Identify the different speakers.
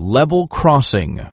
Speaker 1: Level crossing.